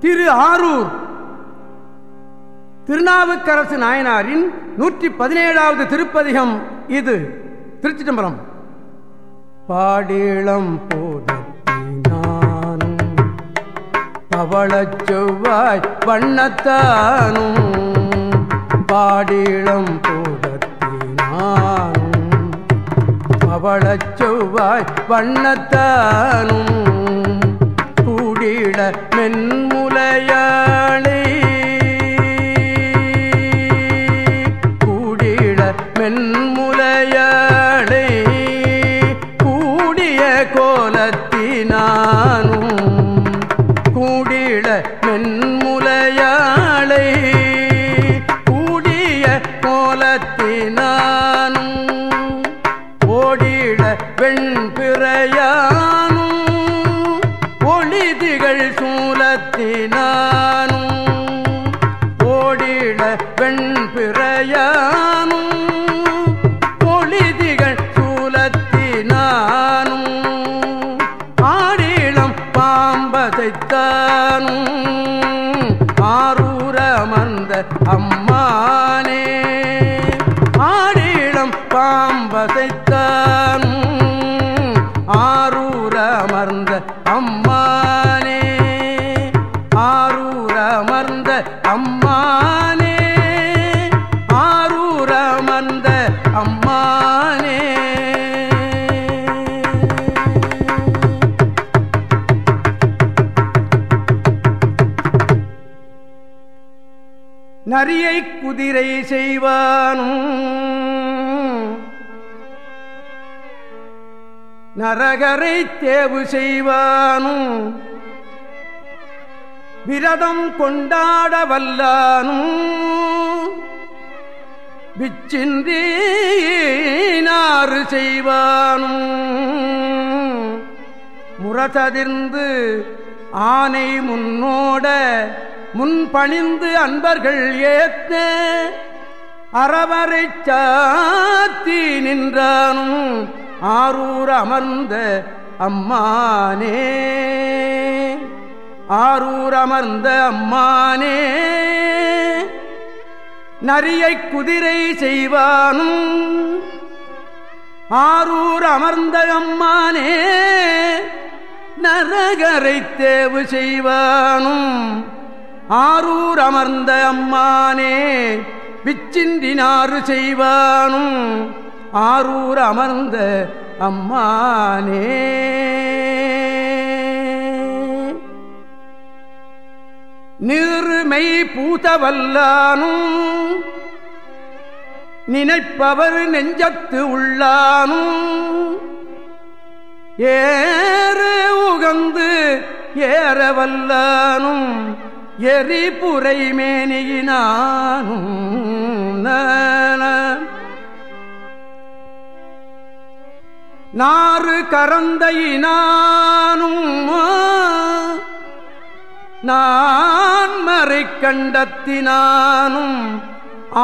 திரு ஆரூர். திருநாவுக்கரசு நாயனாரின் நூற்றி பதினேழாவது திருப்பதிகம் இது. திருச்சி தம்பரம் பாடீளம் போதத்தினானும் பவளச் செவ்வாய் வண்ணத்தானும். பாடீளம் போதத்தினானும் பவளச் செவ்வாய் வண்ணத்தானும். கூடிட மென் கூடிட அசைத்தான் ஆரூர அமர்ந்த அம்மானே ஆடிடம் ஆடிளம் ஆரூர அமர்ந்த அம்மா நரியை குதிரை செய்வானும். நரகரை தேவு செய்வானும். விரதம் கொண்டாட வல்லானும். விச்சின்றி செய்வானும். முரசதிர்ந்து ஆனை முன்னோட முன்பணிந்து அன்பர்கள் ஏத்த அறவரை சாத்தி நின்றானும் ஆரூர் அமர்ந்த அம்மானே. ஆரூர் அமர்ந்த அம்மானே. நரியை குதிரை செய்வானும் ஆரூர் அமர்ந்த அம்மானே. நரகரை தேவு செய்வானும் ஆரூர் அமர்ந்த அம்மானே விச்சின்றினாறு செய்வானும் ஆரூர் அமர்ந்த அம்மானே. நீர்மை பூதவல்லானும் நினைப்பவர் நெஞ்சத்து உள்ளானும் ஏறு உகந்து ஏறவல்லானும் எரிபுரை மேனியினானும் நாறு கரந்தையினானும் நான் மறை கண்டத்தினானும்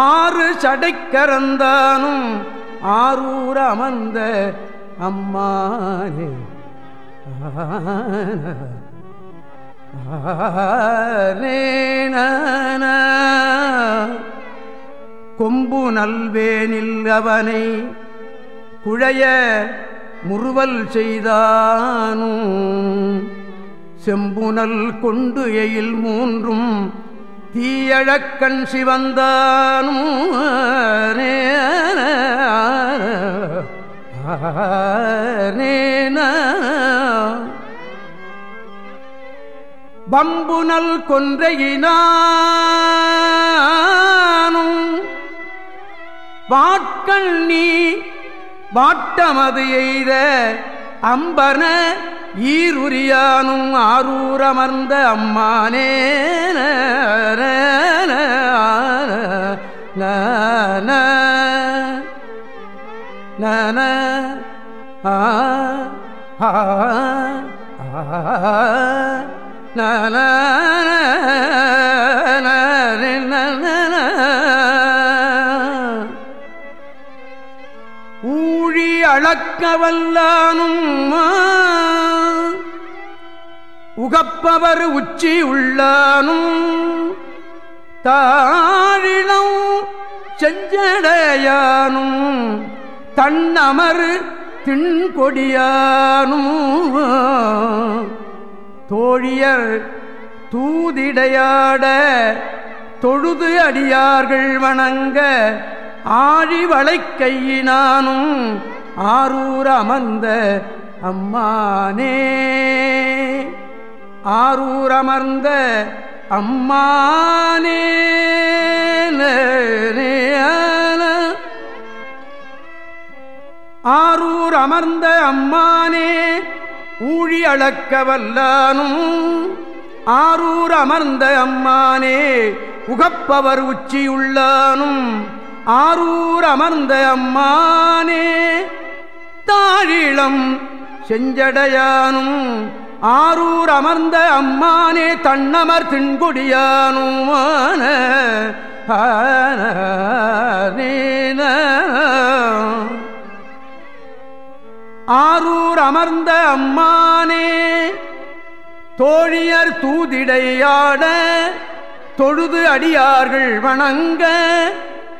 ஆறு சடைக்கரந்தானும் ஆரூர் அமர்ந்த அம்மானே. கொம்பு நல்வேனில் அவனை குழைய முறுவல் செய்தானும் செம்புனல் கொண்டு எயில் மூன்றும் தீயழக்கண் சிவந்தானும் பம்புனல் கொன்றையினானும் வாட்கள் நீ வாட்டமது எய்த அம்பன ஈருரியானும் ஆரூரமர்ந்த அம்மானே நன நன ஆ ஆ நன ஊழி அளக்கவல்லானும் உகப்பவர் உச்சி உள்ளானும் தாழினம் செஞ்சடையானும் தன்னமர் திண்கொடியானும் தோழியர் தூதிடையாட தொழுது அடியார்கள் வணங்க ஆழி வளைக்கையினானும் ஆரூர் அமர்ந்த அம்மானே. ஆரூர் அமர்ந்த அம்மானே. ஆரூர் அமர்ந்த அம்மானே. ஊழி அளக்க வல்லானும் ஆரூர் அமர்ந்த அம்மானே உகப்பவர் உச்சியுள்ளானும் ஆரூர் அமர்ந்த அம்மானே. தாழிளம் செஞ்சடையானும் ஆரூர் அமர்ந்த அம்மானே தன்னமர் தின்குடியானுமான நீன ஆரூர் அமர்ந்த அம்மானே தோழியர் தூதிடையாட தொழுது அடியார்கள் வணங்க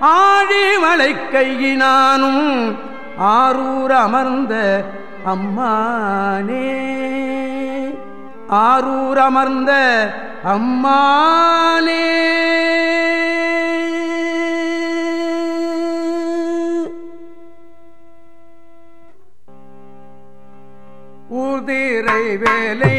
ஆழி மலை கையினானும் ஆரூர் அமர்ந்த அம்மானே. ஆரூர் அமர்ந்த அம்மானே. ஊதிரை வேலை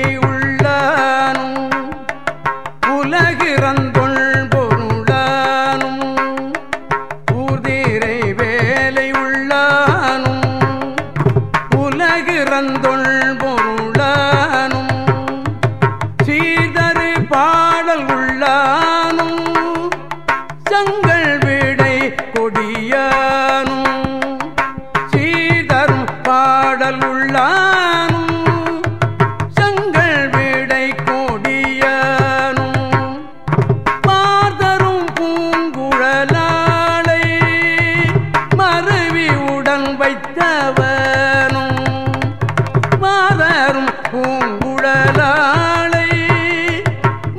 பூங்குழலாளை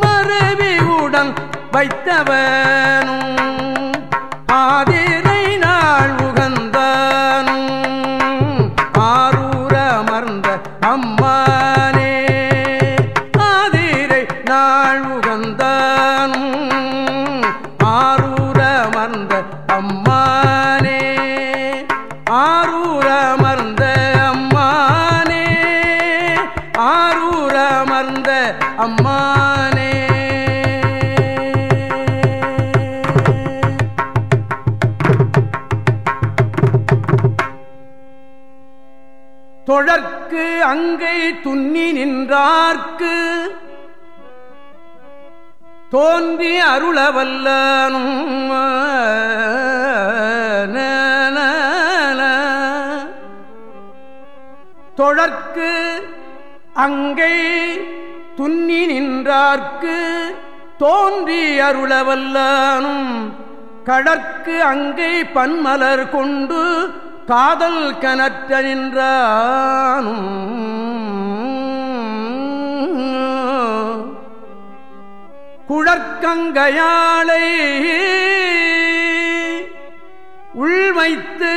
மறவி உடன் வைத்தவனும் ஆதிரை நாள் உகந்தானும் ஆரூர அமர்ந்த அம்மானே ஆதிரை நாள் உகந்தானும் ஆரூர அமர்ந்த அம்மானே ஆரூர் துன்னி நின்றார்க்கு தோன்றி அருளவல்லனும் தொழற்கு அங்கை துன்னி நின்றார்க்கு. தோன்றி அருளவல்லானும் கடற்கு அங்கை பன்மலர் கொண்டு காதல் கனற்ற நின்றானும். குழற்கங்கையாளை உள்வைத்து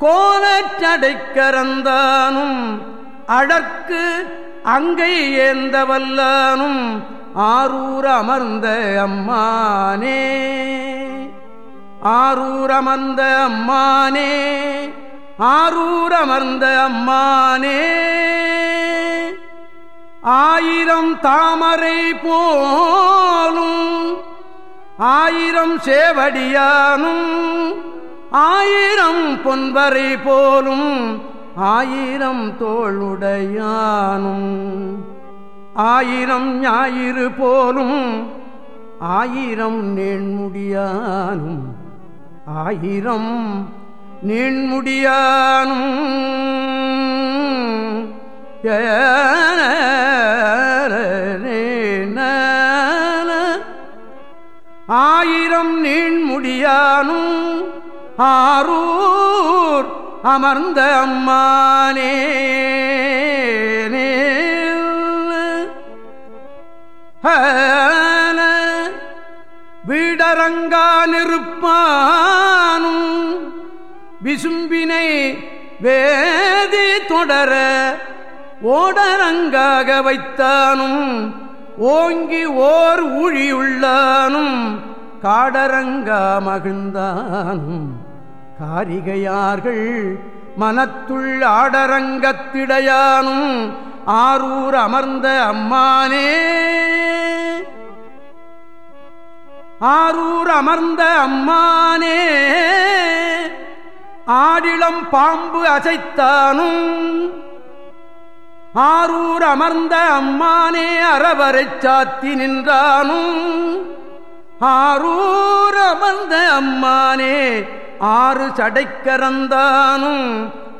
கோலச்சடைக்கறந்தானும் அழற்கு அங்கை ஏந்தவல்லானும் ஆரூர் அமர்ந்த அம்மானே. ஆரூர் அமர்ந்த அம்மானே. ஆரூர் அமர்ந்த அம்மானே. ஆயிரம் தாமரை போலும் ஆயிரம் சேவடியானும் ஆயிரம் பொன்பரை போலும் ஆயிரம் தோளுடையானும். ஆயிரம் ஞாயிறு போலும் ஆயிரம் நேண்முடியானும் ஆயிரம் நீண்முடியானும் ஆயிரம் நீண்முடியானும் ஆரூர் அமர்ந்த அம்மானே வீடரங்கானிருப்பானும் விசும்பினை வேதி தொடர ஓடரங்காக வைத்தானும் ஓங்கி ஓர் ஊழியுள்ளானும் காடரங்கா மகிழ்ந்தானும். காரிகையார்கள் மனத்துள் ஆடரங்கத்திடையானும் ஆரூர் அமர்ந்த அம்மானே. ஆரூர் அமர்ந்த அம்மானே. ஆடிளம் பாம்பு அசைத்தானும் ஆரூர் அமர்ந்த அம்மானே அறவரை சாத்தி நின்றானும். ஆரூர் அமர்ந்த அம்மானே ஆறு சடைக்கறந்தானும்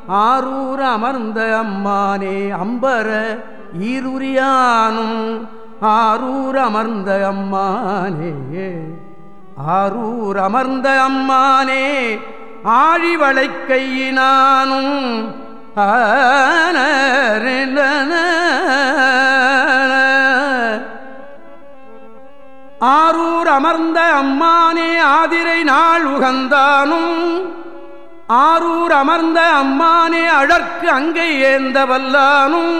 ஆரூர் அமர்ந்த அம்மானே அம்பர ஈருரியானும். ஆரூர் அமர்ந்த அம்மானே ஆரூர் அமர்ந்த அம்மானே ஆழிவளை கையினானும். ஆரூர் அமர்ந்த அம்மானே ஆதிரை நாள் உகந்தானும். ஆரூர் அமர்ந்த அம்மானே அழற்கு அங்கே ஏந்த வல்லானும்.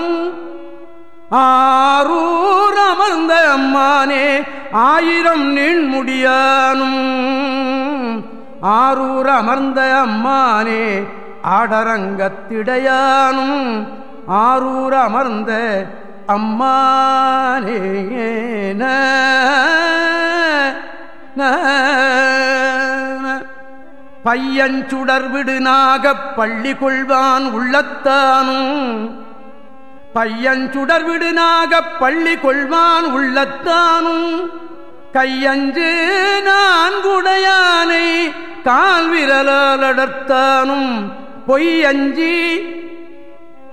ஆரூர் அமர்ந்த அம்மானே ஆயிரம் நீண்முடியானும் ஆரூர் அமர்ந்த அம்மானே ஆடரங்கத்திடையானும் ஆரூர் அமர்ந்த அம்மானே பையஞ்சுடர்விடு நாகப் பள்ளி கொள்வான் உள்ளத்தானும். பையஞ்சுடர்விடு நாகப் பள்ளி கொள்வான் உள்ளத்தானும். கையஞ்சு நான் குடையானை கால் விரலால் அடர்த்தானும். பொய் அஞ்சி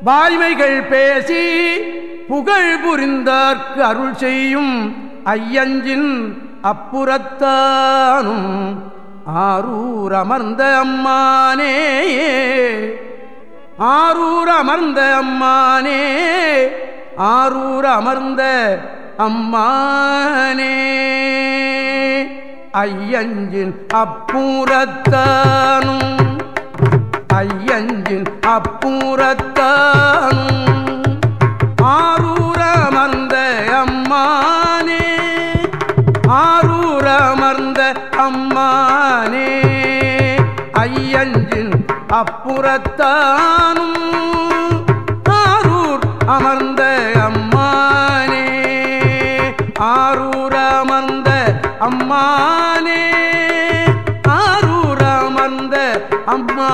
வாய்மைகள் பேசி புகழ் புரிந்தார்க்கு அருள் செய்யும் ஐயஞ்சின் அப்புறத்தானும் ஆரூர் அமர்ந்த அம்மானே. ஆரூர் அமர்ந்த அம்மானே. ஆரூர் அமர்ந்த அம்மானே. ஐயஞ்சின் அப்புறத்தானும் ஐயஞ்சின் அப்புறத்தான் ஆரூரமர்ந்த அம்மானே ஆரூரமர்ந்த அம்மானே ஐயஞ்சின் அப்புறத்தானும் ஆரூர் அமர்ந்த அம்மானே ஆரூர் அமர்ந்த அம்மானே ஆரூர் அமர்ந்த அம்மா